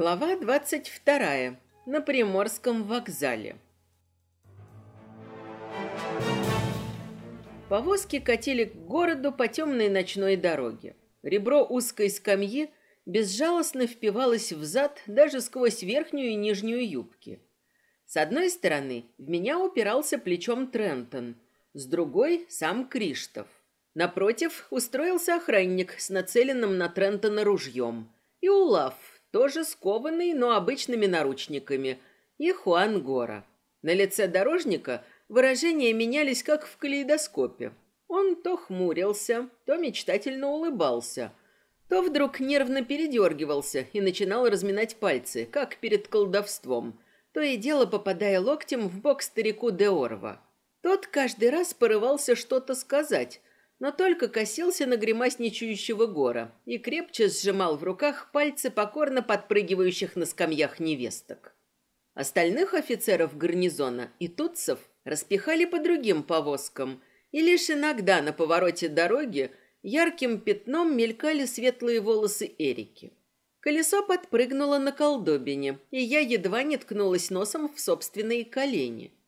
Глава двадцать вторая. На Приморском вокзале. Повозки катили к городу по темной ночной дороге. Ребро узкой скамьи безжалостно впивалось в зад даже сквозь верхнюю и нижнюю юбки. С одной стороны в меня упирался плечом Трентон, с другой — сам Криштов. Напротив устроился охранник с нацеленным на Трентона ружьем. И Улав, тоже скованный, но обычными наручниками, и Хуан Гора. На лице дорожника выражения менялись, как в калейдоскопе. Он то хмурился, то мечтательно улыбался, то вдруг нервно передергивался и начинал разминать пальцы, как перед колдовством, то и дело попадая локтем в бок старику Деорва. Тот каждый раз порывался что-то сказать, но только косился на гримасничающего гора и крепче сжимал в руках пальцы покорно подпрыгивающих на скамьях невесток. Остальных офицеров гарнизона и тутцев распихали по другим повозкам, и лишь иногда на повороте дороги ярким пятном мелькали светлые волосы Эрики. Колесо подпрыгнуло на колдобине, и я едва не ткнулась носом в собственные колени –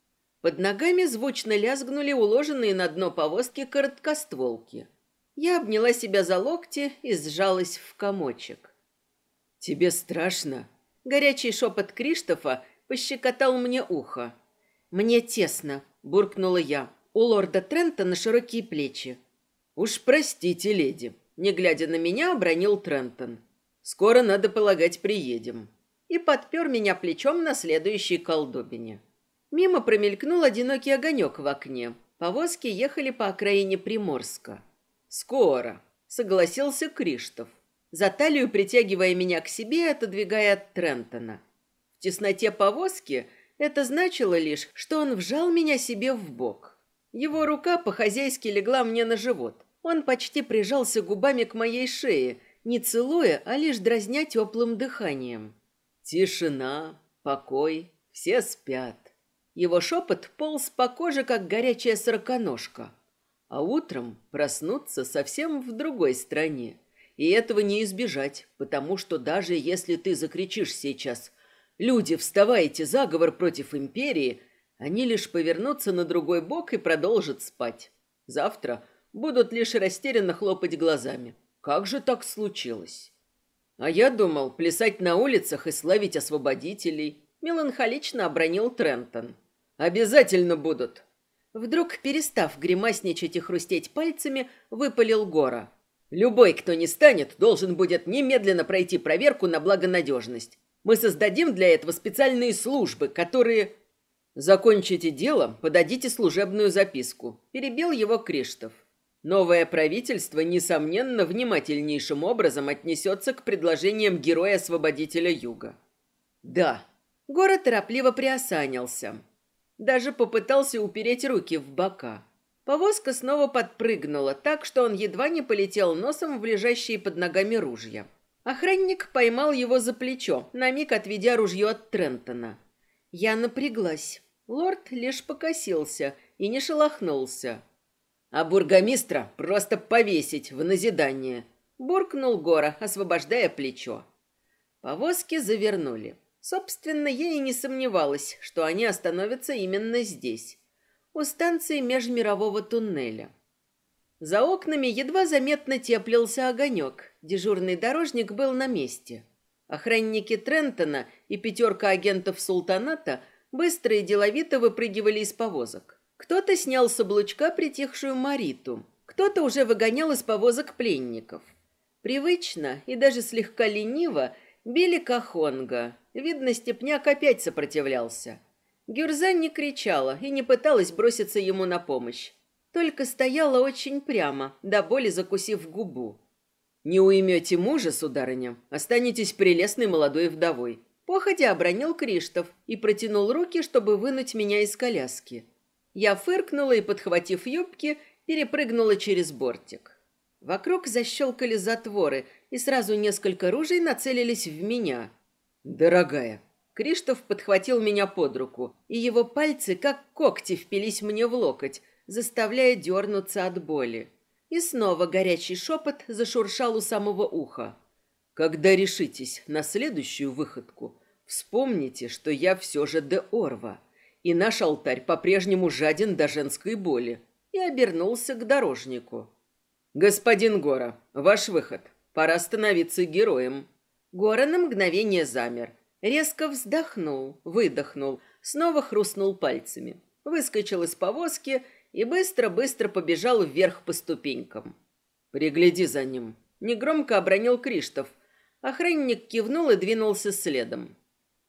под ногами звучно лязгнули уложенные на дно повозки короткостволки. Я обняла себя за локти и сжалась в комочек. «Тебе страшно?» Горячий шепот Криштофа пощекотал мне ухо. «Мне тесно», — буркнула я. У лорда Трента на широкие плечи. «Уж простите, леди», — не глядя на меня, обронил Трентон. «Скоро, надо полагать, приедем». И подпер меня плечом на следующей колдобине. Мимо промелькнул одинокий огонек в окне. Повозки ехали по окраине Приморска. «Скоро», — согласился Криштов, за талию притягивая меня к себе и отодвигая от Трентона. В тесноте повозки это значило лишь, что он вжал меня себе в бок. Его рука по-хозяйски легла мне на живот. Он почти прижался губами к моей шее, не целуя, а лишь дразня теплым дыханием. Тишина, покой, все спят. Его шепот полз по коже, как горячая сороконожка. А утром проснуться совсем в другой стране. И этого не избежать, потому что даже если ты закричишь сейчас «Люди, вставайте! Заговор против империи!», они лишь повернутся на другой бок и продолжат спать. Завтра будут лишь растерянно хлопать глазами. Как же так случилось? А я думал, плясать на улицах и славить освободителей. Меланхолично обронил Трентон. Обязательно будут. Вдруг, перестав гримасничать и хрустеть пальцами, выпалил Гора. Любой, кто не станет, должен будет немедленно пройти проверку на благонадежность. Мы создадим для этого специальные службы, которые... Закончите дело, подадите служебную записку. Перебил его Криштов. Новое правительство, несомненно, внимательнейшим образом отнесется к предложениям героя-освободителя Юга. Да. Гора торопливо приосанился. Даже попытался упереть руки в бока. Повозка снова подпрыгнула так, что он едва не полетел носом в лежащие под ногами ружья. Охранник поймал его за плечо, на миг отведя ружье от Трентона. Я напряглась. Лорд лишь покосился и не шелохнулся. «А бургомистра просто повесить в назидание!» Буркнул Гора, освобождая плечо. Повозки завернули. Собственно, я и не сомневалась, что они остановятся именно здесь, у станции межмирового туннеля. За окнами едва заметно теплился огонек. Дежурный дорожник был на месте. Охранники Трентона и пятерка агентов султаната быстро и деловито выпрыгивали из повозок. Кто-то снял с облучка притихшую Мариту, кто-то уже выгонял из повозок пленников. Привычно и даже слегка лениво били Кахонга, Видно, степняк опять сопротивлялся. Гюрза не кричала и не пыталась броситься ему на помощь. Только стояла очень прямо, до боли закусив губу. «Не уймете мужа, сударыня, останетесь прелестной молодой вдовой». Походя обронил Криштов и протянул руки, чтобы вынуть меня из коляски. Я фыркнула и, подхватив юбки, перепрыгнула через бортик. Вокруг защелкали затворы, и сразу несколько ружей нацелились в меня – «Дорогая». Криштоф подхватил меня под руку, и его пальцы, как когти, впились мне в локоть, заставляя дернуться от боли. И снова горячий шепот зашуршал у самого уха. Когда решитесь на следующую выходку, вспомните, что я все же де Орва, и наш алтарь по-прежнему жаден до женской боли, и обернулся к дорожнику. «Господин Гора, ваш выход. Пора становиться героем». Гора на мгновение замер, резко вздохнул, выдохнул, снова хрустнул пальцами, выскочил из повозки и быстро-быстро побежал вверх по ступенькам. «Пригляди за ним», — негромко обронил Криштов, Охранник кивнул и двинулся следом.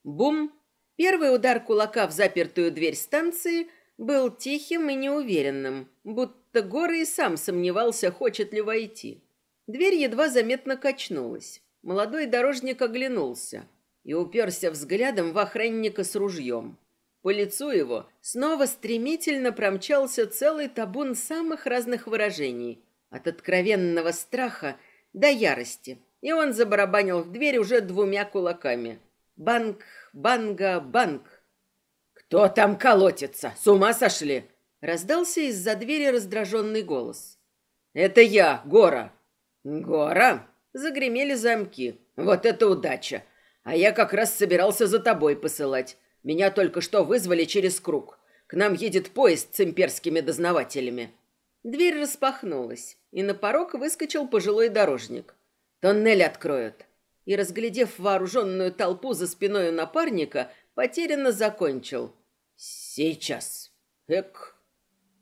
Бум! Первый удар кулака в запертую дверь станции был тихим и неуверенным, будто Гора и сам сомневался, хочет ли войти. Дверь едва заметно качнулась. Молодой дорожник оглянулся и уперся взглядом в охранника с ружьем. По лицу его снова стремительно промчался целый табун самых разных выражений, от откровенного страха до ярости – и он забарабанил в дверь уже двумя кулаками. Банк, банга, банк. «Кто там колотится? С ума сошли?» Раздался из-за двери раздраженный голос. «Это я, Гора». «Гора?» Загремели замки. «Вот это удача! А я как раз собирался за тобой посылать. Меня только что вызвали через круг. К нам едет поезд с имперскими дознавателями». Дверь распахнулась, и на порог выскочил пожилой дорожник. Тоннель откроют. И, разглядев вооруженную толпу за спиной напарника, потерянно закончил. Сейчас. Эк.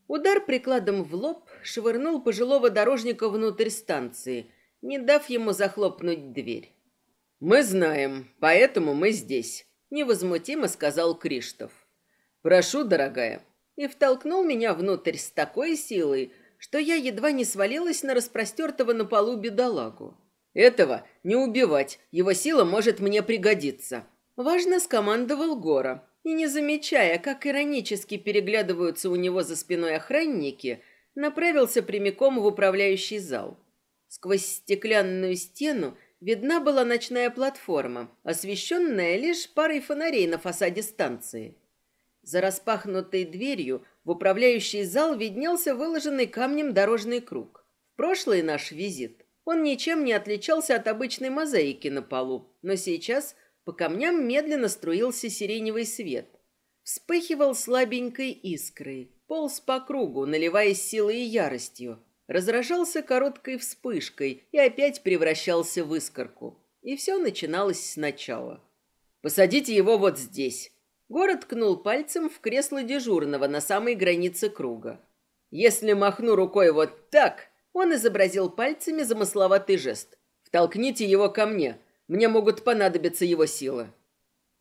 Удар прикладом в лоб швырнул пожилого дорожника внутрь станции, не дав ему захлопнуть дверь. «Мы знаем, поэтому мы здесь», — невозмутимо сказал Криштов. «Прошу, дорогая», и втолкнул меня внутрь с такой силой, что я едва не свалилась на распростертого на полу бедолагу. Этого не убивать, его сила может мне пригодиться. Важно скомандовал Гора. И не замечая, как иронически переглядываются у него за спиной охранники, направился прямиком в управляющий зал. Сквозь стеклянную стену видна была ночная платформа, освещенная лишь парой фонарей на фасаде станции. За распахнутой дверью в управляющий зал виднелся выложенный камнем дорожный круг. В прошлый наш визит он ничем не отличался от обычной мозаики на полу, но сейчас по камням медленно струился сиреневый свет. Вспыхивал слабенькой искрой, полз по кругу, наливаясь силой и яростью, разражался короткой вспышкой и опять превращался в искорку. И все начиналось сначала. «Посадите его вот здесь». Город ткнул пальцем в кресло дежурного на самой границе круга. «Если махну рукой вот так, он изобразил пальцами замысловатый жест. «Втолкните его ко мне. Мне могут понадобиться его силы».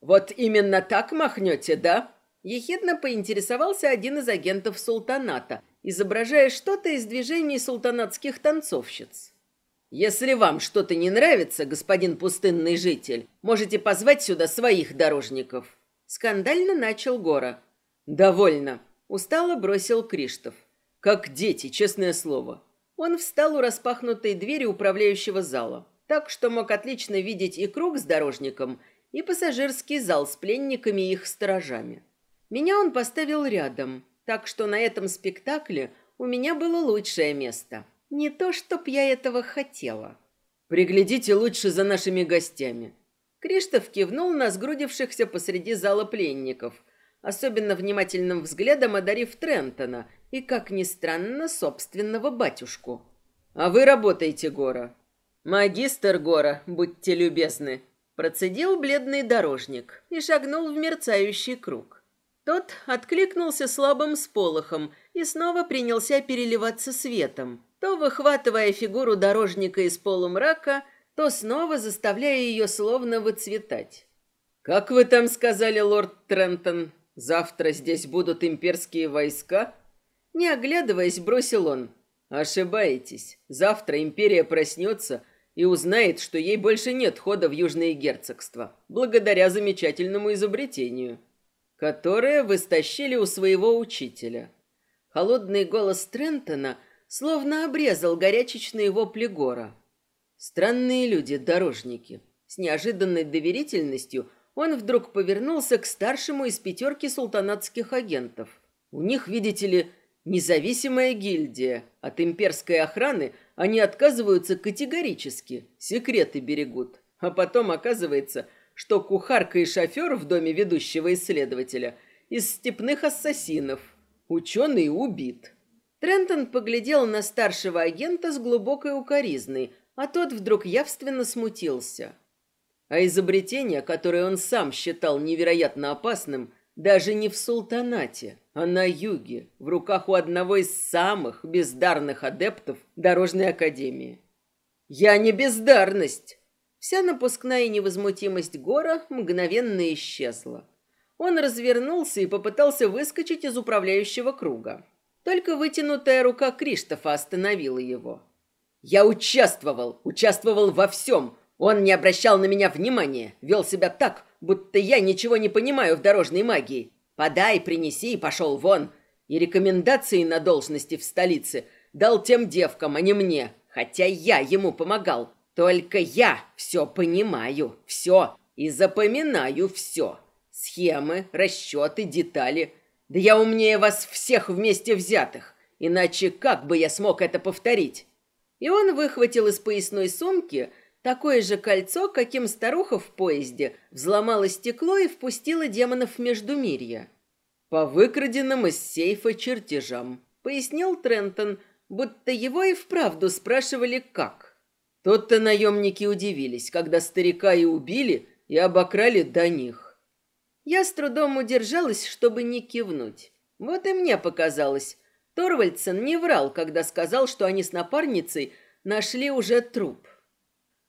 «Вот именно так махнете, да?» Ехидно поинтересовался один из агентов султаната, изображая что-то из движений султанатских танцовщиц. «Если вам что-то не нравится, господин пустынный житель, можете позвать сюда своих дорожников». Скандально начал Гора. «Довольно», — устало бросил Криштов. «Как дети, честное слово. Он встал у распахнутой двери управляющего зала, так что мог отлично видеть и круг с дорожником, и пассажирский зал с пленниками и их сторожами. Меня он поставил рядом, так что на этом спектакле у меня было лучшее место. Не то, чтоб я этого хотела. «Приглядите лучше за нашими гостями». Криштоф кивнул на сгрудившихся посреди зала пленников, особенно внимательным взглядом одарив Трентона и, как ни странно, собственного батюшку. «А вы работаете, Гора». «Магистр Гора, будьте любезны», процедил бледный дорожник и шагнул в мерцающий круг. Тот откликнулся слабым сполохом и снова принялся переливаться светом, то выхватывая фигуру дорожника из полумрака, то снова заставляя ее словно выцветать. «Как вы там сказали, лорд Трентон, завтра здесь будут имперские войска?» Не оглядываясь, бросил он. Ошибаетесь. Завтра империя проснется и узнает, что ей больше нет хода в Южные герцогства, благодаря замечательному изобретению, которое вы стащили у своего учителя. Холодный голос Трентона словно обрезал горячечные вопли гора. Странные люди, дорожники. С неожиданной доверительностью он вдруг повернулся к старшему из пятерки султанатских агентов. У них, видите ли, Независимая гильдия. От имперской охраны они отказываются категорически, секреты берегут. А потом оказывается, что кухарка и шофер в доме ведущего исследователя из степных ассасинов. Ученый убит. Трентон поглядел на старшего агента с глубокой укоризной, а тот вдруг явственно смутился. А изобретение, которое он сам считал невероятно опасным, даже не в султанате, а на юге, в руках у одного из самых бездарных адептов Дорожной Академии. «Я не бездарность!» Вся напускная невозмутимость Гора мгновенно исчезла. Он развернулся и попытался выскочить из управляющего круга. Только вытянутая рука Криштофа остановила его. «Я участвовал, участвовал во всем. Он не обращал на меня внимания, вел себя так, будто я ничего не понимаю в дорожной магии. Подай, принеси и пошел вон. И рекомендации на должности в столице дал тем девкам, а не мне, хотя я ему помогал. Только я все понимаю, все, и запоминаю все. Схемы, расчеты, детали. Да я умнее вас всех вместе взятых. Иначе как бы я смог это повторить? И он выхватил из поясной сумки такое же кольцо, каким старуха в поезде взломала стекло и впустила демонов в Междумирье. По выкраденным из сейфа чертежам, пояснил Трентон, будто его и вправду спрашивали как. Тот-то наемники удивились, когда старика и убили, и обокрали до них. Я с трудом удержалась, чтобы не кивнуть. Вот и мне показалось. Торвальдсен не врал, когда сказал, что они с напарницей нашли уже труп.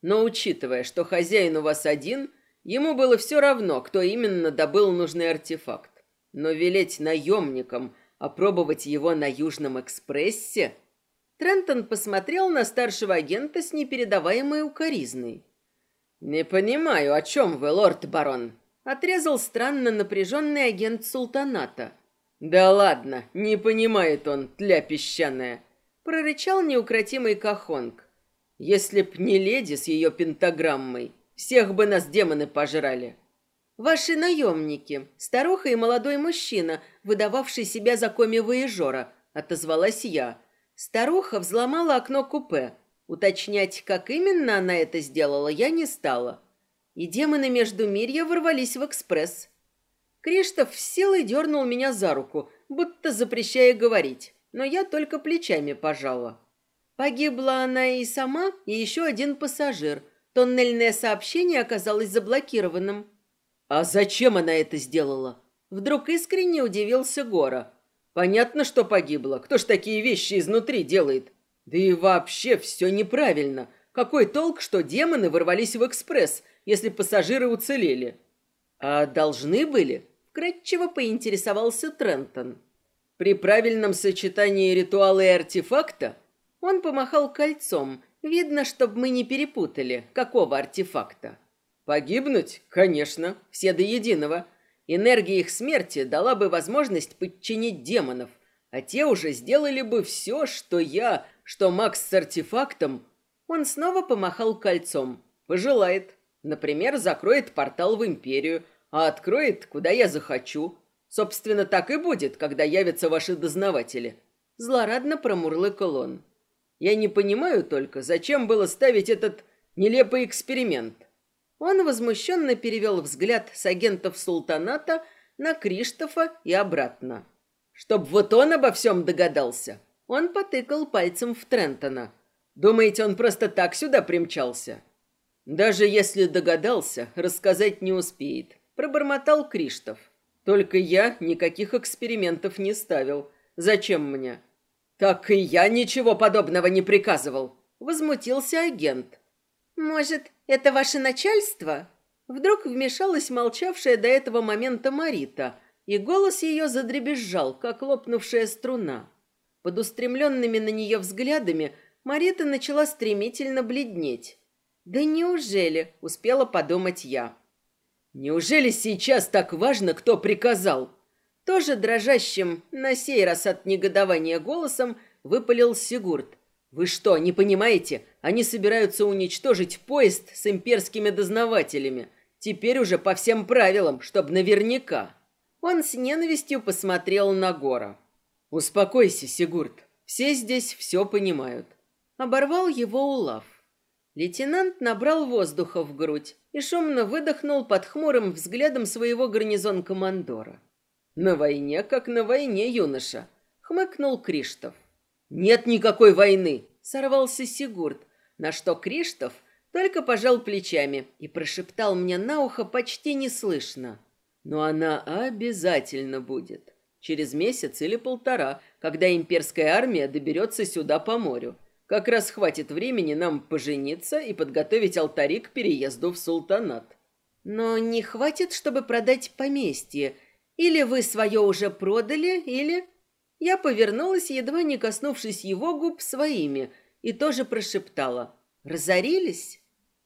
Но учитывая, что хозяин у вас один, ему было все равно, кто именно добыл нужный артефакт. Но велеть наемникам опробовать его на Южном экспрессе... Трентон посмотрел на старшего агента с непередаваемой укоризной. «Не понимаю, о чем вы, лорд-барон?» Отрезал странно напряженный агент султаната. «Да ладно, не понимает он, тля песчаная!» Прорычал неукротимый Кахонг. Если б не леди с ее пентаграммой, всех бы нас демоны пожрали. Ваши наемники, старуха и молодой мужчина, выдававший себя за коми-воежора, отозвалась я. Старуха взломала окно купе. Уточнять, как именно она это сделала, я не стала. И демоны между мирья ворвались в экспресс. Криштоф силой дернул меня за руку, будто запрещая говорить, но я только плечами пожала. Погибла она и сама, и еще один пассажир. Тоннельное сообщение оказалось заблокированным. А зачем она это сделала? Вдруг искренне удивился Гора. Понятно, что погибла. Кто ж такие вещи изнутри делает? Да и вообще все неправильно. Какой толк, что демоны ворвались в экспресс, если пассажиры уцелели? А должны были? Кратчево поинтересовался Трентон. При правильном сочетании ритуала и артефакта он помахал кольцом. Видно, чтобы мы не перепутали, какого артефакта. Погибнуть? Конечно, все до единого. Энергия их смерти дала бы возможность подчинить демонов, а те уже сделали бы все, что я, что Макс с артефактом. Он снова помахал кольцом. Пожелает. Например, закроет портал в Империю, а откроет, куда я захочу. Собственно, так и будет, когда явятся ваши дознаватели. Злорадно промурлыкал он. Я не понимаю только, зачем было ставить этот нелепый эксперимент. Он возмущенно перевел взгляд с агентов султаната на Криштофа и обратно. Чтоб вот он обо всем догадался. Он потыкал пальцем в Трентона. Думаете, он просто так сюда примчался? Даже если догадался, рассказать не успеет. Пробормотал Криштоф. Только я никаких экспериментов не ставил. Зачем мне? «Так и я ничего подобного не приказывал», — возмутился агент. «Может, это ваше начальство?» Вдруг вмешалась молчавшая до этого момента Марита, и голос ее задребезжал, как лопнувшая струна. Под устремленными на нее взглядами Марита начала стремительно бледнеть. «Да неужели?» — успела подумать я. «Неужели сейчас так важно, кто приказал?» Тоже дрожащим, на сей раз от негодования голосом, выпалил Сигурд. «Вы что, не понимаете? Они собираются уничтожить поезд с имперскими дознавателями. Теперь уже по всем правилам, чтоб наверняка». Он с ненавистью посмотрел на Гора. Успокойся, Сигурд. Все здесь все понимают. Оборвал его Улав. Лейтенант набрал воздуха в грудь и шумно выдохнул под хмурым взглядом своего гарнизон-командора. «На войне, как на войне, юноша», — хмыкнул Криштов. «Нет никакой войны!» — сорвался Сигурд, на что Криштов только пожал плечами и прошептал мне на ухо почти неслышно. «Но она обязательно будет. Через месяц или полтора, когда имперская армия доберется сюда по морю. Как раз хватит времени нам пожениться и подготовить алтари к переезду в султанат». «Но не хватит, чтобы продать поместье. Или вы свое уже продали, или...» Я повернулась, едва не коснувшись его губ своими, и тоже прошептала. «Разорились?»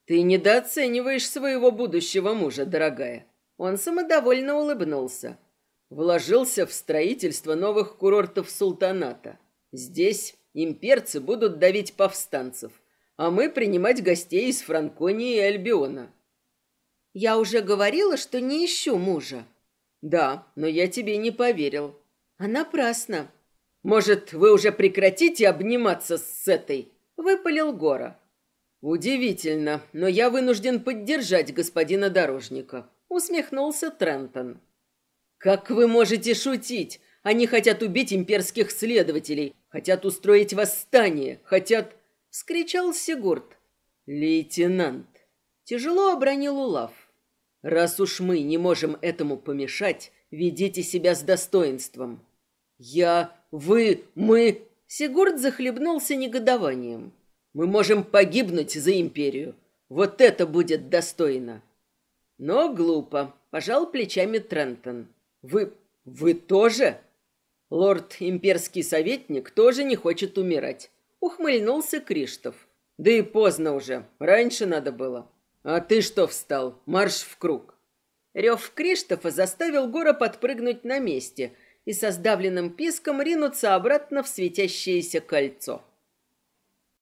«Ты недооцениваешь своего будущего мужа, дорогая». Он самодовольно улыбнулся. Вложился в строительство новых курортов султаната. Здесь имперцы будут давить повстанцев, а мы принимать гостей из Франконии и Альбиона. Я уже говорила, что не ищу мужа. Да, но я тебе не поверил. А напрасно. Может, вы уже прекратите обниматься с этой? Выпалил Гора. Удивительно, но я вынужден поддержать господина дорожника. Усмехнулся Трентон. Как вы можете шутить? Они хотят убить имперских следователей, хотят устроить восстание, хотят... Вскричал Сигурд. Лейтенант. Тяжело обронил Улав. Раз уж мы не можем этому помешать, ведите себя с достоинством. Я, вы, мы... Сигурд захлебнулся негодованием. Мы можем погибнуть за империю. Вот это будет достойно. Но глупо. Пожал плечами Трентон. Вы... вы тоже? Лорд имперский советник тоже не хочет умирать. Ухмыльнулся Криштов. Да и поздно уже. Раньше надо было. А ты что встал? Марш в круг. Рев Криштофа заставил Гора подпрыгнуть на месте и со сдавленным писком ринуться обратно в светящееся кольцо.